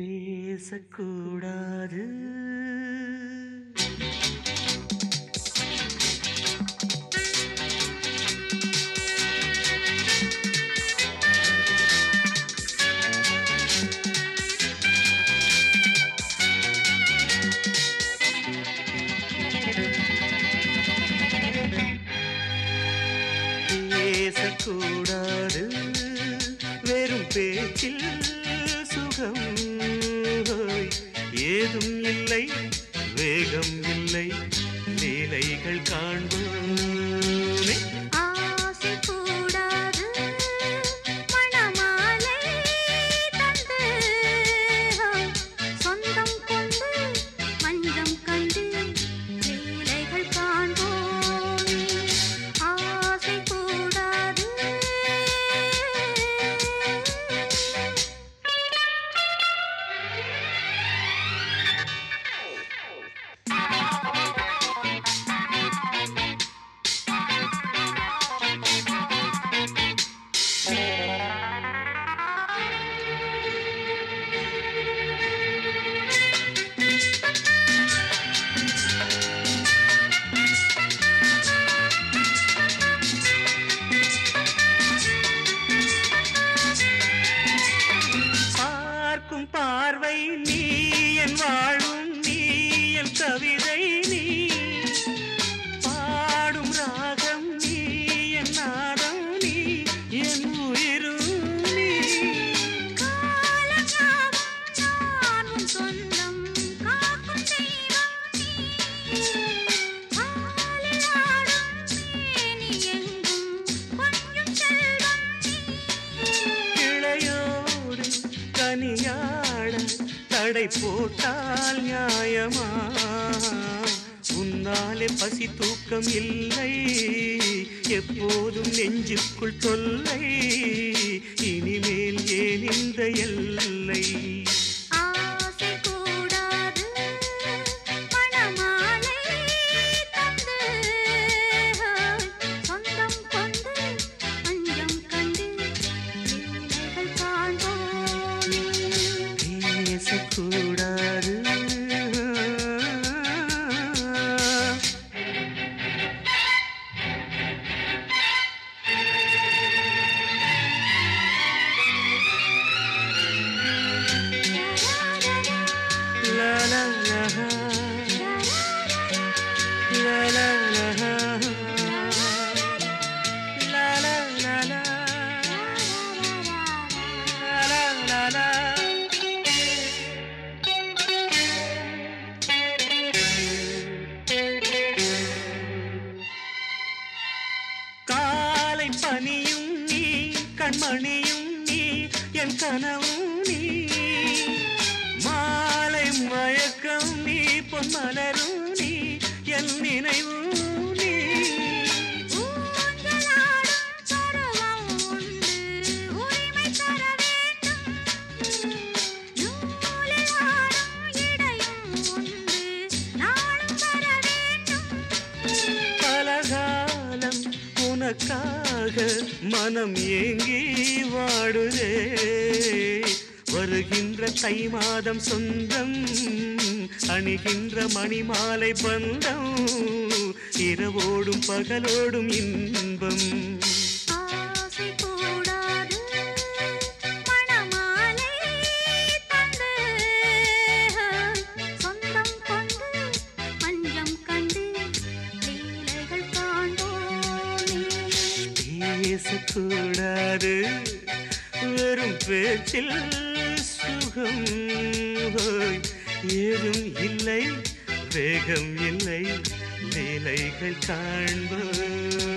பேசக்கூடாது. பேசக்கூடாது. வெறும் பேச்சில் சுகம் ஏதும் இல்லை வேகம் இல்லை. கவிதை நீ. பாடும் ராகம் நீ என் நாதம் நீ என் உயிரும் நீ. சொந்தம் காக்கும் தெய்வம் நீ. காலில் ஆடும் மேனி எங்கும் கொஞ்சம் செல்வம் நீ. கிளையோடு கனியாட தடை போட்டால் நியாயமா? உன்னாலே பசி தூக்கம் இல்லை. எப்போதும் நெஞ்சுக்குள் தொல்லை. இனிமேல் ஏன் இந்த எல்லை? கனியும் நீ கண்மணியும் நீ என் கனவும் நீ. மாலை மயக்கம் நீ பொன்மலரும் மனம் ஏங்கி வாடுதே. வருகின்ற தை மாதம் சொந்தம் அணிகின்ற மணிமாலை பந்தம் இரவோடும் பகலோடும் இன்பம். பேசக்கூடாது. வெறும் பேச்சில் சுகம் ஏதும் இல்லை வேகம் இல்லை வேலைகள் காண்போம்.